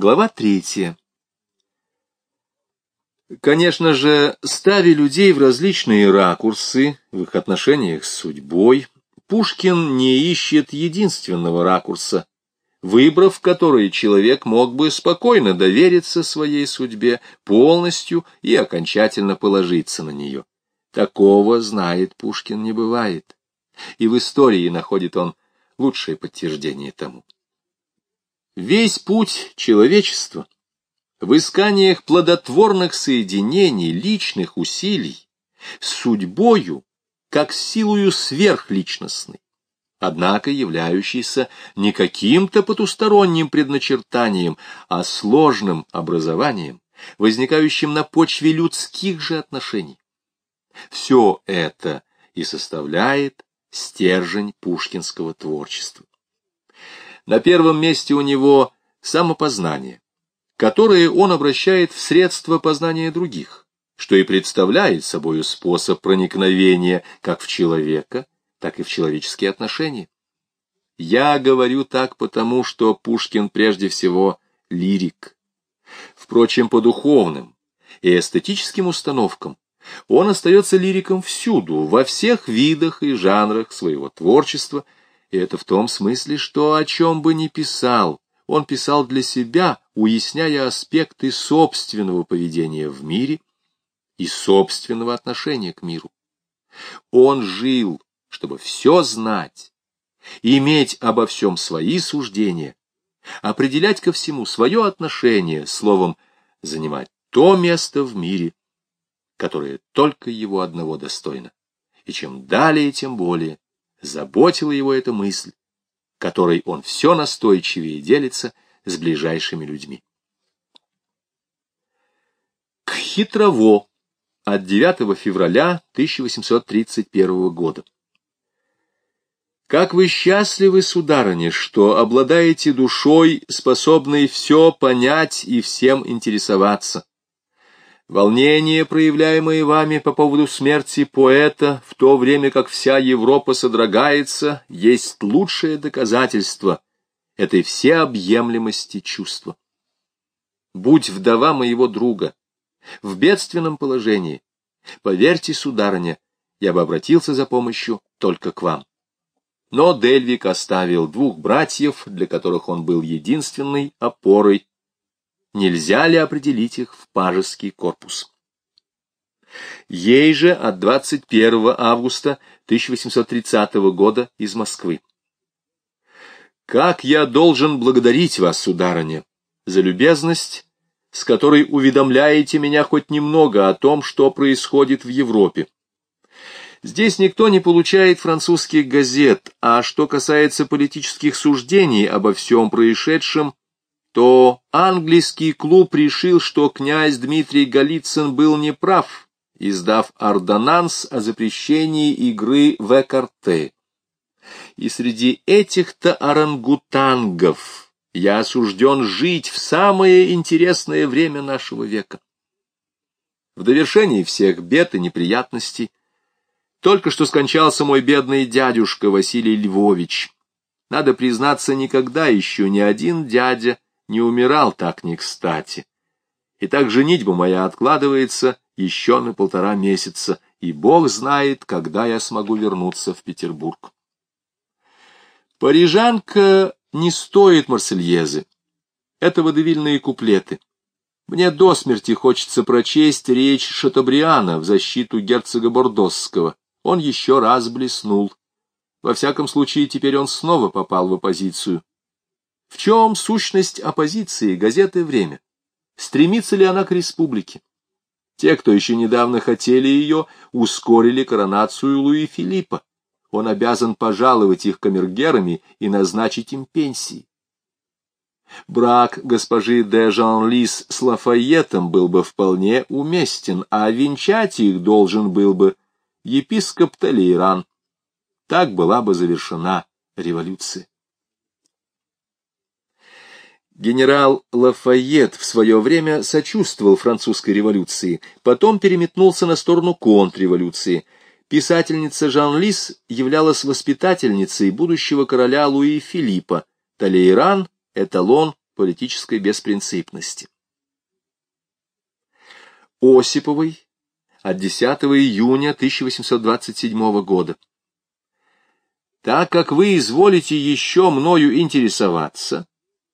Глава третья. Конечно же, ставя людей в различные ракурсы в их отношениях с судьбой, Пушкин не ищет единственного ракурса, выбрав который человек мог бы спокойно довериться своей судьбе полностью и окончательно положиться на нее. Такого, знает Пушкин, не бывает. И в истории находит он лучшее подтверждение тому. Весь путь человечества в исканиях плодотворных соединений личных усилий с судьбою, как силою сверхличностной, однако являющейся не каким-то потусторонним предначертанием, а сложным образованием, возникающим на почве людских же отношений. Все это и составляет стержень пушкинского творчества. На первом месте у него самопознание, которое он обращает в средства познания других, что и представляет собою способ проникновения как в человека, так и в человеческие отношения. Я говорю так потому, что Пушкин прежде всего лирик. Впрочем, по духовным и эстетическим установкам он остается лириком всюду, во всех видах и жанрах своего творчества – и это в том смысле, что о чем бы ни писал, он писал для себя, уясняя аспекты собственного поведения в мире и собственного отношения к миру. Он жил, чтобы все знать, иметь обо всем свои суждения, определять ко всему свое отношение, словом, занимать то место в мире, которое только его одного достойно. И чем далее, тем более заботила его эта мысль, которой он все настойчивее делится с ближайшими людьми. К хитрово от 9 февраля 1831 года. Как вы счастливы, сударыня, что обладаете душой, способной все понять и всем интересоваться. Волнение, проявляемое вами по поводу смерти поэта, в то время как вся Европа содрогается, есть лучшее доказательство этой всеобъемлемости чувства. Будь вдова моего друга в бедственном положении, поверьте, сударыня, я бы обратился за помощью только к вам. Но Дельвик оставил двух братьев, для которых он был единственной опорой нельзя ли определить их в пажеский корпус. Ей же от 21 августа 1830 года из Москвы. Как я должен благодарить вас, сударыня, за любезность, с которой уведомляете меня хоть немного о том, что происходит в Европе. Здесь никто не получает французских газет, а что касается политических суждений обо всем происшедшем, то английский клуб решил, что князь Дмитрий Голицын был неправ, издав ордонанс о запрещении игры в экарте. И среди этих-то орангутангов я осужден жить в самое интересное время нашего века. В довершении всех бед и неприятностей только что скончался мой бедный дядюшка Василий Львович. Надо признаться, никогда еще ни один дядя не умирал так не кстати. И так женитьба моя откладывается еще на полтора месяца, и Бог знает, когда я смогу вернуться в Петербург. Парижанка не стоит Марсельезы. Это водевильные куплеты. Мне до смерти хочется прочесть речь Шатобриана в защиту герцога Бордосского. Он еще раз блеснул. Во всяком случае, теперь он снова попал в оппозицию. В чем сущность оппозиции газеты «Время»? Стремится ли она к республике? Те, кто еще недавно хотели ее, ускорили коронацию Луи Филиппа. Он обязан пожаловать их камергерами и назначить им пенсии. Брак госпожи де Жан-Лис с Лафайетом был бы вполне уместен, а венчать их должен был бы епископ Талейран. Так была бы завершена революция. Генерал Лафайет в свое время сочувствовал французской революции, потом переметнулся на сторону контрреволюции. Писательница Жан-Лис являлась воспитательницей будущего короля Луи Филиппа, Талейран — эталон политической беспринципности. Осиповой от 10 июня 1827 года. Так как вы изволите еще мною интересоваться,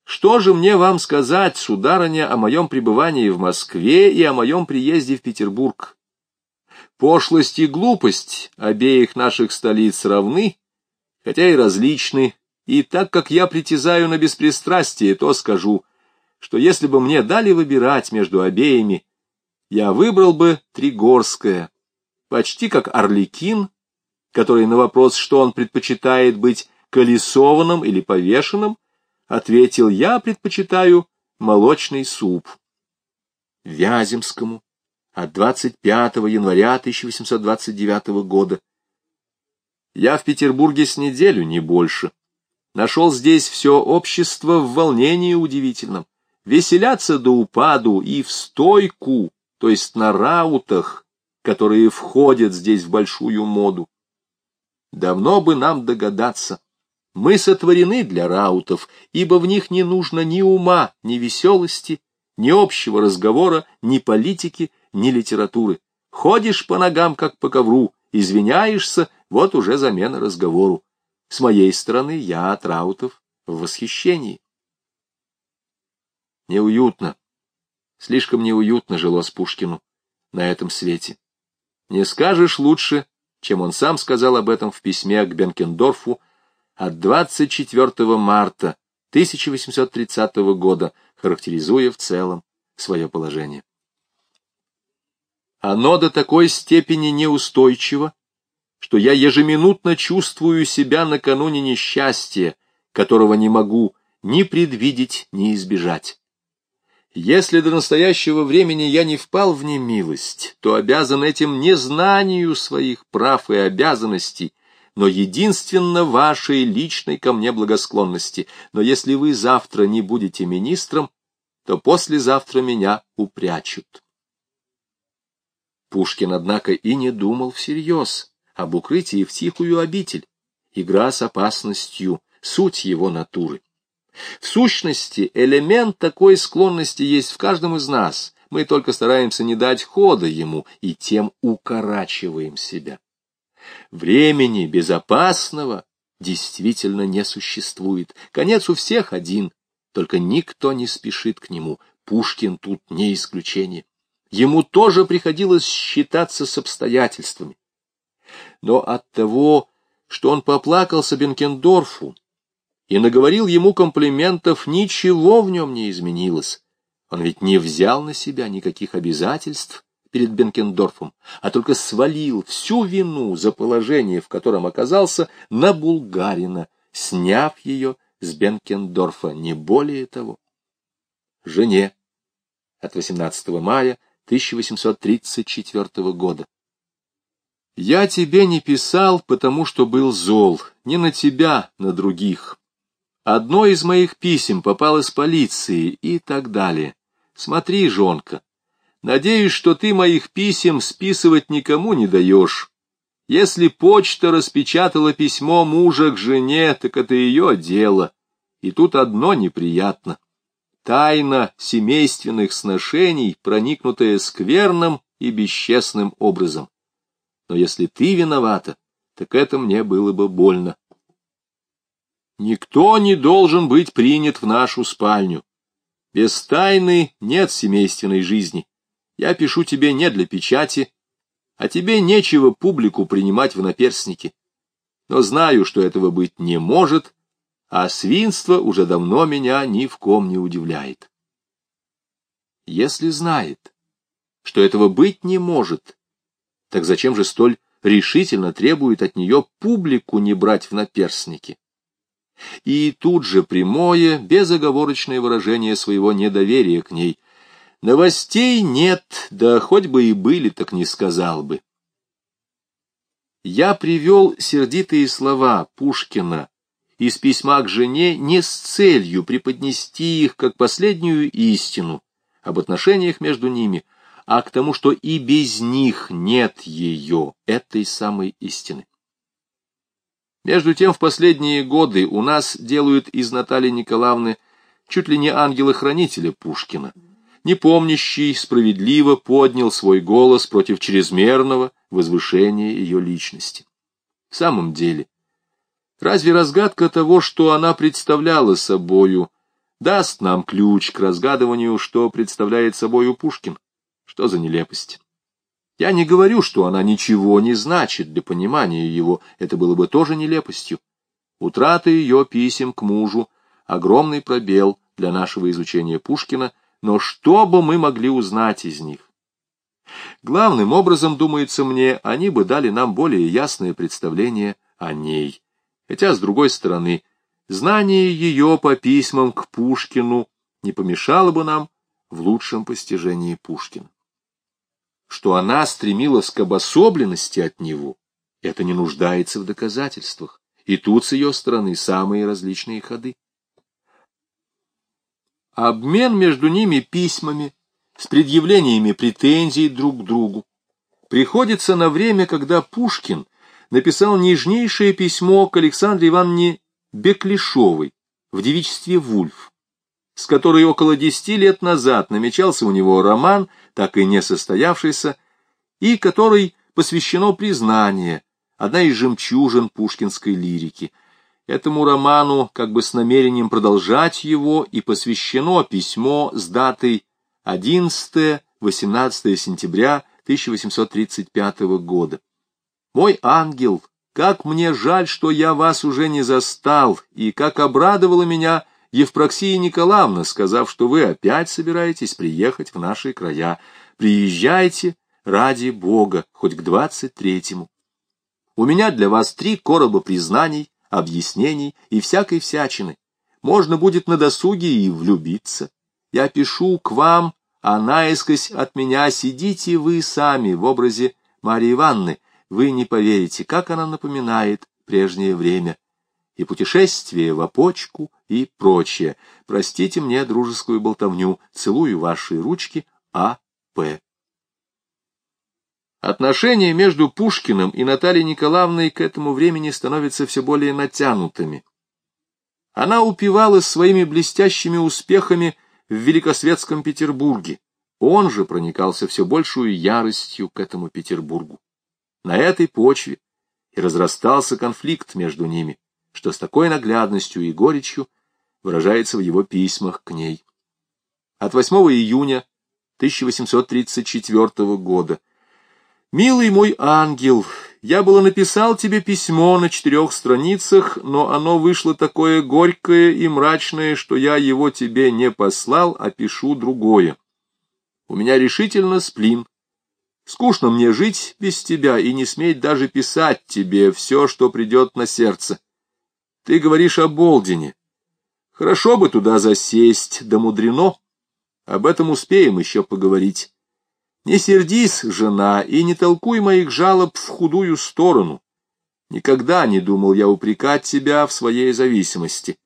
что же мне вам сказать, сударыня, о моем пребывании в Москве и о моем приезде в Петербург? Пошлость и глупость обеих наших столиц равны, хотя и различны, и так как я притязаю на беспристрастие, то скажу, что если бы мне дали выбирать между обеими, я выбрал бы Тригорское, почти как Орликин, который на вопрос, что он предпочитает быть колесованным или повешенным, ответил, я предпочитаю молочный суп. Вяземскому от 25 января 1829 года. Я в Петербурге с неделю, не больше. Нашел здесь все общество в волнении удивительном. Веселятся до упаду и в стойку, то есть на раутах, которые входят здесь в большую моду. Давно бы нам догадаться. Мы сотворены для раутов, ибо в них не нужно ни ума, ни веселости, ни общего разговора, ни политики, ни литературы. Ходишь по ногам, как по ковру, извиняешься, вот уже замена разговору. С моей стороны я от раутов в восхищении. Неуютно, слишком неуютно жилось Пушкину на этом свете. Не скажешь лучше, чем он сам сказал об этом в письме к Бенкендорфу от 24 марта 1830 года, характеризуя в целом свое положение. Оно до такой степени неустойчиво, что я ежеминутно чувствую себя накануне несчастья, которого не могу ни предвидеть, ни избежать. Если до настоящего времени я не впал в немилость, то обязан этим незнанию своих прав и обязанностей, но единственно вашей личной ко мне благосклонности. Но если вы завтра не будете министром, то послезавтра меня упрячут. Пушкин, однако, и не думал всерьез об укрытии в тихую обитель. Игра с опасностью — суть его натуры. В сущности, элемент такой склонности есть в каждом из нас. Мы только стараемся не дать хода ему и тем укорачиваем себя. Времени безопасного действительно не существует. Конец у всех один, только никто не спешит к нему. Пушкин тут не исключение. Ему тоже приходилось считаться с обстоятельствами. Но от того, что он поплакался Бенкендорфу и наговорил ему комплиментов, ничего в нем не изменилось. Он ведь не взял на себя никаких обязательств перед Бенкендорфом, а только свалил всю вину за положение, в котором оказался, на булгарина, сняв ее с Бенкендорфа, не более того. Жене от 18 мая 1834 года. Я тебе не писал, потому что был зол, не на тебя, на других. Одно из моих писем попало с полиции и так далее. Смотри, жонка, надеюсь, что ты моих писем списывать никому не даешь. Если почта распечатала письмо мужа к жене, так это ее дело. И тут одно неприятно тайна семейственных сношений, проникнутая скверным и бесчестным образом. Но если ты виновата, так это мне было бы больно. Никто не должен быть принят в нашу спальню. Без тайны нет семейственной жизни. Я пишу тебе не для печати, а тебе нечего публику принимать в наперстники. Но знаю, что этого быть не может, а свинство уже давно меня ни в ком не удивляет. Если знает, что этого быть не может, так зачем же столь решительно требует от нее публику не брать в наперстники? И тут же прямое, безоговорочное выражение своего недоверия к ней. Новостей нет, да хоть бы и были, так не сказал бы. Я привел сердитые слова Пушкина из письма к жене не с целью преподнести их как последнюю истину об отношениях между ними, а к тому, что и без них нет ее, этой самой истины. Между тем, в последние годы у нас делают из Натальи Николаевны чуть ли не ангела-хранителя Пушкина. Непомнящий справедливо поднял свой голос против чрезмерного возвышения ее личности. В самом деле, разве разгадка того, что она представляла собою, даст нам ключ к разгадыванию, что представляет собою Пушкин? Что за нелепость? Я не говорю, что она ничего не значит для понимания его, это было бы тоже нелепостью. Утрата ее писем к мужу — огромный пробел для нашего изучения Пушкина, но что бы мы могли узнать из них? Главным образом, думается мне, они бы дали нам более ясное представление о ней. Хотя, с другой стороны, знание ее по письмам к Пушкину не помешало бы нам в лучшем постижении Пушкина что она стремилась к обособленности от него, это не нуждается в доказательствах, и тут с ее стороны самые различные ходы. Обмен между ними письмами, с предъявлениями претензий друг к другу, приходится на время, когда Пушкин написал нежнейшее письмо к Александре Ивановне Беклишовой в девичестве Вульф, с которой около десяти лет назад намечался у него роман — так и не состоявшийся, и которой посвящено признание, одна из жемчужин пушкинской лирики. Этому роману, как бы с намерением продолжать его, и посвящено письмо с датой 11-18 сентября 1835 года. «Мой ангел, как мне жаль, что я вас уже не застал, и как обрадовала меня Евпроксия Николаевна, сказав, что вы опять собираетесь приехать в наши края. Приезжайте ради Бога, хоть к двадцать третьему. У меня для вас три короба признаний, объяснений и всякой всячины. Можно будет на досуге и влюбиться. Я пишу к вам, а наискось от меня сидите вы сами в образе Марии Ивановны. Вы не поверите, как она напоминает прежнее время и путешествие в опочку и прочее. Простите мне дружескую болтовню. Целую ваши ручки. А. П. Отношения между Пушкиным и Натальей Николаевной к этому времени становятся все более натянутыми. Она упивалась своими блестящими успехами в Великосветском Петербурге. Он же проникался все большую яростью к этому Петербургу. На этой почве и разрастался конфликт между ними что с такой наглядностью и горечью выражается в его письмах к ней. От 8 июня 1834 года. «Милый мой ангел, я было написал тебе письмо на четырех страницах, но оно вышло такое горькое и мрачное, что я его тебе не послал, а пишу другое. У меня решительно сплин. Скучно мне жить без тебя и не сметь даже писать тебе все, что придет на сердце. Ты говоришь о Болдине. Хорошо бы туда засесть, да мудрено. Об этом успеем еще поговорить. Не сердись, жена, и не толкуй моих жалоб в худую сторону. Никогда не думал я упрекать тебя в своей зависимости.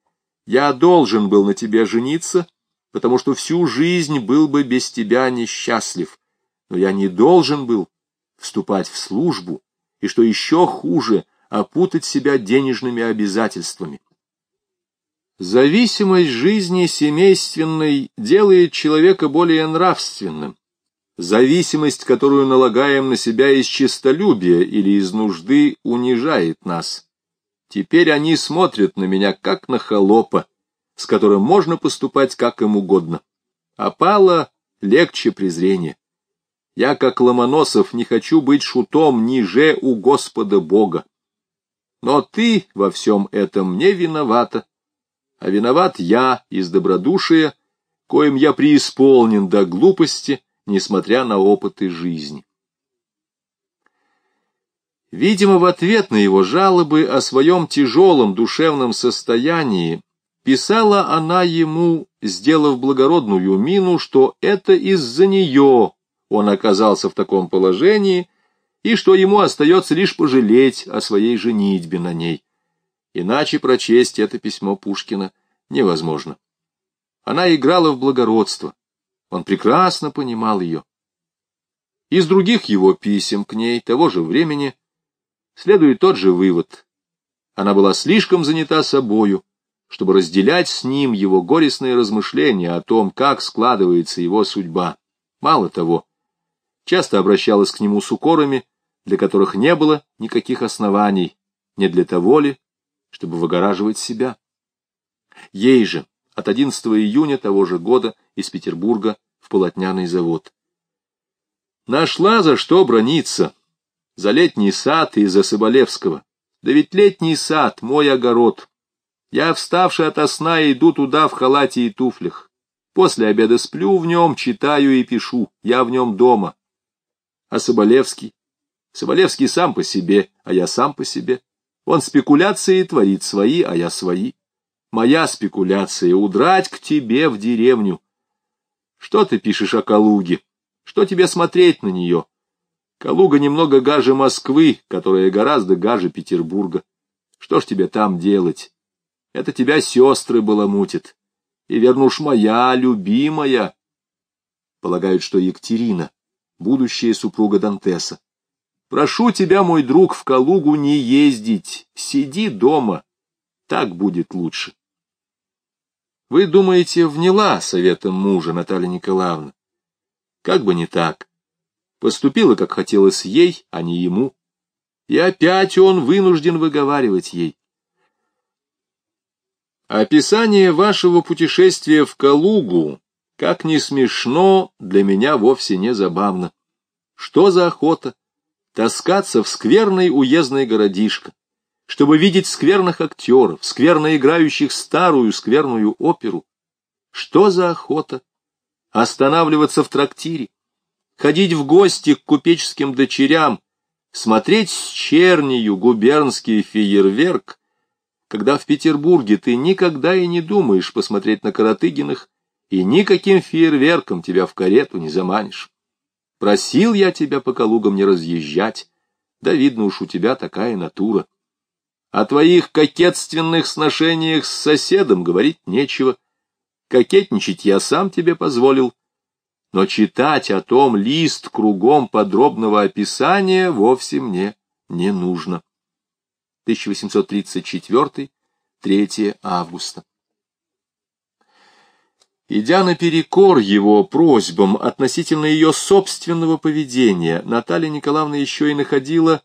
Я должен был на тебе жениться, потому что всю жизнь был бы без тебя несчастлив. Но я не должен был вступать в службу, и, что еще хуже, опутать себя денежными обязательствами. Зависимость жизни семейственной делает человека более нравственным. Зависимость, которую налагаем на себя из честолюбия или из нужды, унижает нас. Теперь они смотрят на меня, как на холопа, с которым можно поступать как им угодно. Опало легче презрения. Я, как Ломоносов, не хочу быть шутом ниже у Господа Бога. Но ты во всем этом не виновата, а виноват я из добродушия, коим я преисполнен до глупости, несмотря на опыты жизни. Видимо, в ответ на его жалобы о своем тяжелом душевном состоянии писала она ему, сделав благородную мину, что это из-за нее он оказался в таком положении, и что ему остается лишь пожалеть о своей женитьбе на ней. Иначе прочесть это письмо Пушкина невозможно. Она играла в благородство, он прекрасно понимал ее. Из других его писем к ней того же времени следует тот же вывод. Она была слишком занята собою, чтобы разделять с ним его горестные размышления о том, как складывается его судьба. Мало того, часто обращалась к нему с укорами, для которых не было никаких оснований, не для того ли, чтобы выгораживать себя. Ей же от 11 июня того же года из Петербурга в полотняный завод. Нашла за что брониться. За летний сад и за Соболевского. Да ведь летний сад — мой огород. Я, вставший ото сна, иду туда в халате и туфлях. После обеда сплю в нем, читаю и пишу. Я в нем дома. А Соболевский? Соболевский сам по себе, а я сам по себе. Он спекуляции творит свои, а я свои. Моя спекуляция — удрать к тебе в деревню. Что ты пишешь о Калуге? Что тебе смотреть на нее? Калуга немного гаже Москвы, которая гораздо гаже Петербурга. Что ж тебе там делать? Это тебя сестры баламутят. И вернуш моя, любимая. Полагают, что Екатерина, будущая супруга Дантеса. Прошу тебя, мой друг, в Калугу не ездить. Сиди дома. Так будет лучше. Вы думаете, вняла советом мужа Наталья Николаевна? Как бы не так. Поступила, как хотелось ей, а не ему. И опять он вынужден выговаривать ей. Описание вашего путешествия в Калугу, как ни смешно, для меня вовсе не забавно. Что за охота? таскаться в скверный уездный городишко, чтобы видеть скверных актеров, скверно играющих старую скверную оперу. Что за охота? Останавливаться в трактире, ходить в гости к купеческим дочерям, смотреть с чернию губернский фейерверк, когда в Петербурге ты никогда и не думаешь посмотреть на Каратыгиных, и никаким фейерверком тебя в карету не заманишь. Просил я тебя по Калугам не разъезжать, да видно уж у тебя такая натура. О твоих кокетственных сношениях с соседом говорить нечего. Кокетничать я сам тебе позволил, но читать о том лист кругом подробного описания вовсе мне не нужно. 1834, 3 августа. Идя наперекор его просьбам относительно ее собственного поведения, Наталья Николаевна еще и находила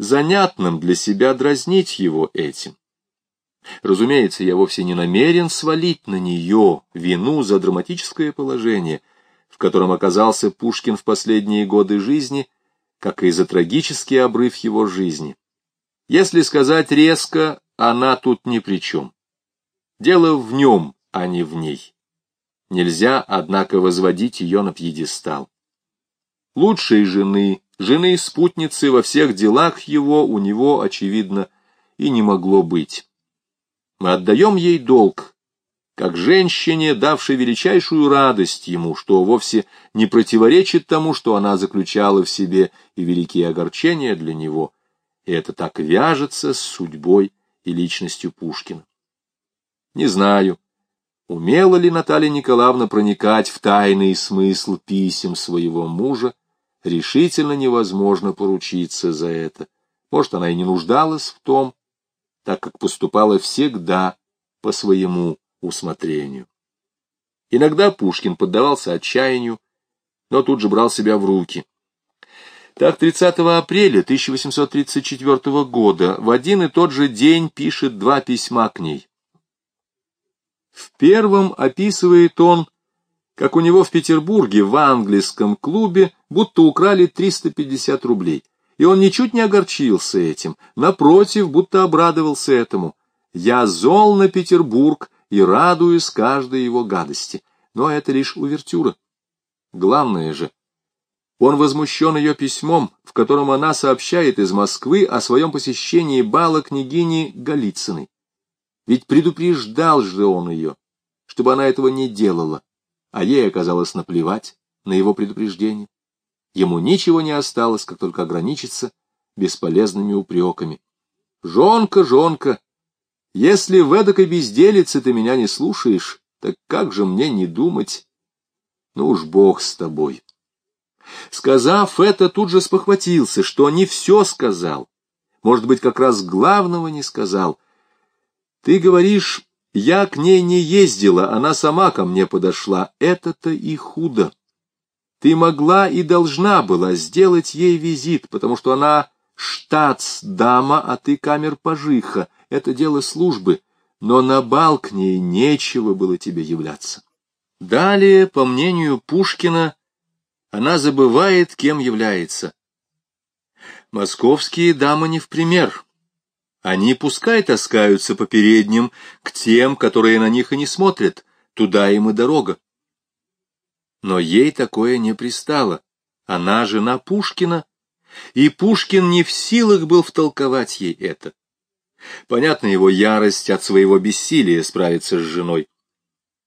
занятным для себя дразнить его этим. Разумеется, я вовсе не намерен свалить на нее вину за драматическое положение, в котором оказался Пушкин в последние годы жизни, как и за трагический обрыв его жизни. Если сказать резко, она тут ни при чем. Дело в нем, а не в ней. Нельзя, однако, возводить ее на пьедестал. Лучшей жены, жены спутницы во всех делах его у него, очевидно, и не могло быть. Мы отдаем ей долг, как женщине, давшей величайшую радость ему, что вовсе не противоречит тому, что она заключала в себе и великие огорчения для него, и это так вяжется с судьбой и личностью Пушкина. Не знаю, Умела ли Наталья Николаевна проникать в тайный смысл писем своего мужа, решительно невозможно поручиться за это. Может, она и не нуждалась в том, так как поступала всегда по своему усмотрению. Иногда Пушкин поддавался отчаянию, но тут же брал себя в руки. Так 30 апреля 1834 года в один и тот же день пишет два письма к ней. В первом описывает он, как у него в Петербурге в английском клубе будто украли 350 рублей. И он ничуть не огорчился этим, напротив, будто обрадовался этому. «Я зол на Петербург и радуюсь каждой его гадости». Но это лишь увертюра. Главное же, он возмущен ее письмом, в котором она сообщает из Москвы о своем посещении бала княгини Голицыной. Ведь предупреждал же он ее, чтобы она этого не делала, а ей оказалось наплевать на его предупреждение. Ему ничего не осталось, как только ограничиться бесполезными упреками. «Жонка, жонка, если в эдакой безделице ты меня не слушаешь, так как же мне не думать? Ну уж бог с тобой». Сказав это, тут же спохватился, что не все сказал. Может быть, как раз главного не сказал — ты говоришь, Я к ней не ездила, она сама ко мне подошла. Это-то и худо. Ты могла и должна была сделать ей визит, потому что она штатс-дама, а ты камер-пажиха. Это дело службы, но на бал к ней нечего было тебе являться. Далее, по мнению Пушкина, она забывает, кем является. Московские дамы не в пример. Они пускай таскаются по передним к тем, которые на них и не смотрят, туда им и дорога. Но ей такое не пристало. Она жена Пушкина, и Пушкин не в силах был втолковать ей это. Понятно его ярость от своего бессилия справиться с женой.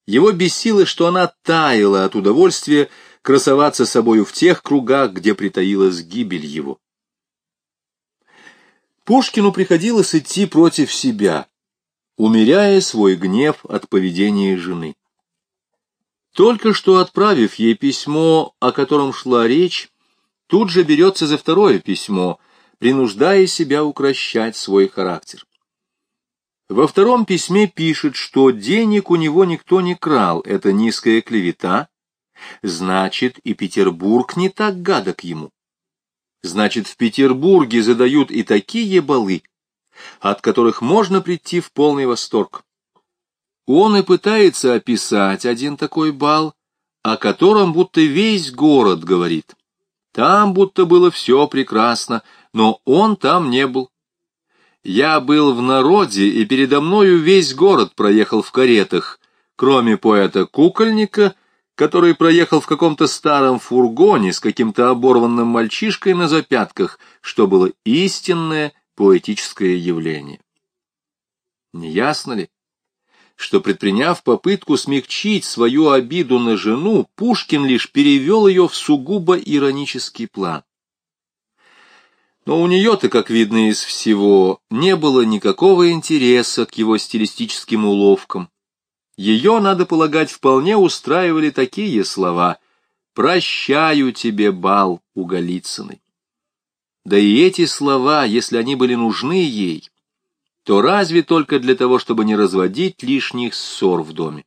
Его бесило, что она таяла от удовольствия красоваться собою в тех кругах, где притаилась гибель его. Пушкину приходилось идти против себя, умеряя свой гнев от поведения жены. Только что отправив ей письмо, о котором шла речь, тут же берется за второе письмо, принуждая себя укращать свой характер. Во втором письме пишет, что денег у него никто не крал, это низкая клевета, значит, и Петербург не так гадок ему. Значит, в Петербурге задают и такие балы, от которых можно прийти в полный восторг. Он и пытается описать один такой бал, о котором будто весь город говорит. Там будто было все прекрасно, но он там не был. Я был в народе, и передо мною весь город проехал в каретах, кроме поэта-кукольника, который проехал в каком-то старом фургоне с каким-то оборванным мальчишкой на запятках, что было истинное поэтическое явление. Не ясно ли? что, предприняв попытку смягчить свою обиду на жену, Пушкин лишь перевел ее в сугубо иронический план. Но у нее-то, как видно из всего, не было никакого интереса к его стилистическим уловкам. Ее, надо полагать, вполне устраивали такие слова «Прощаю тебе, бал у Голицыной». Да и эти слова, если они были нужны ей, то разве только для того, чтобы не разводить лишних ссор в доме.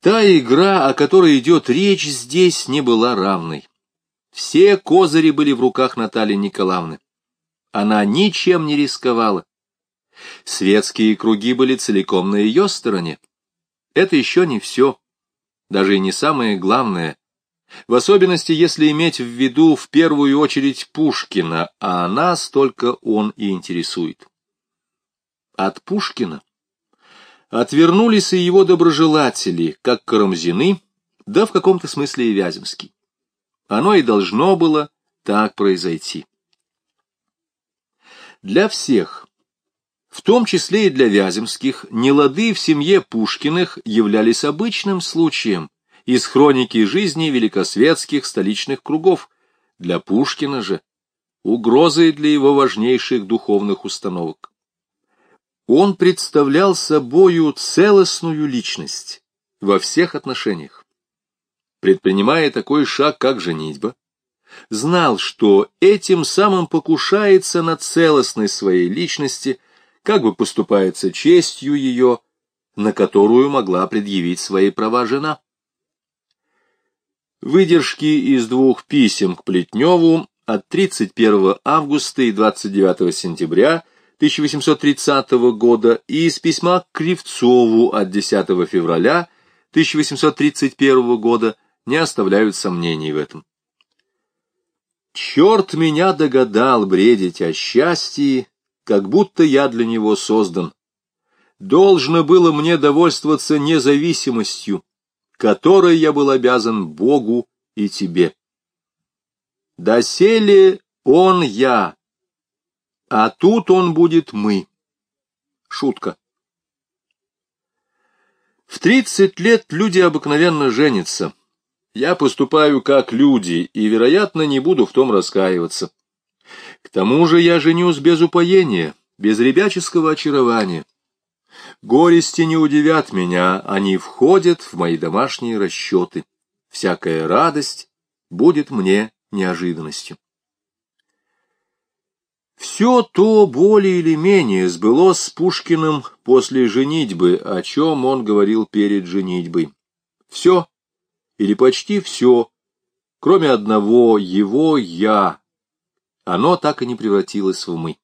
Та игра, о которой идет речь здесь, не была равной. Все козыри были в руках Натальи Николаевны. Она ничем не рисковала. Светские круги были целиком на ее стороне. Это еще не все, даже и не самое главное в особенности, если иметь в виду в первую очередь Пушкина, а нас только он и интересует. От Пушкина отвернулись и его доброжелатели, как Карамзины, да в каком-то смысле и Вяземский. Оно и должно было так произойти. Для всех, в том числе и для Вяземских, нелады в семье Пушкиных являлись обычным случаем, из хроники жизни великосветских столичных кругов, для Пушкина же угрозой для его важнейших духовных установок. Он представлял собою целостную личность во всех отношениях. Предпринимая такой шаг, как женитьба, знал, что этим самым покушается на целостность своей личности, как бы поступается честью ее, на которую могла предъявить свои права жена. Выдержки из двух писем к Плетневу от 31 августа и 29 сентября 1830 года и из письма к Кривцову от 10 февраля 1831 года не оставляют сомнений в этом. Черт меня догадал бредить о счастье, как будто я для него создан. Должно было мне довольствоваться независимостью, которой я был обязан Богу и тебе. Доселе он я, а тут он будет мы. Шутка. В тридцать лет люди обыкновенно женятся. Я поступаю как люди, и, вероятно, не буду в том раскаиваться. К тому же я женюсь без упоения, без ребяческого очарования. Горести не удивят меня, они входят в мои домашние расчеты. Всякая радость будет мне неожиданностью. Все то более или менее сбылось с Пушкиным после женитьбы, о чем он говорил перед женитьбой. Все, или почти все, кроме одного его «я», оно так и не превратилось в «мы».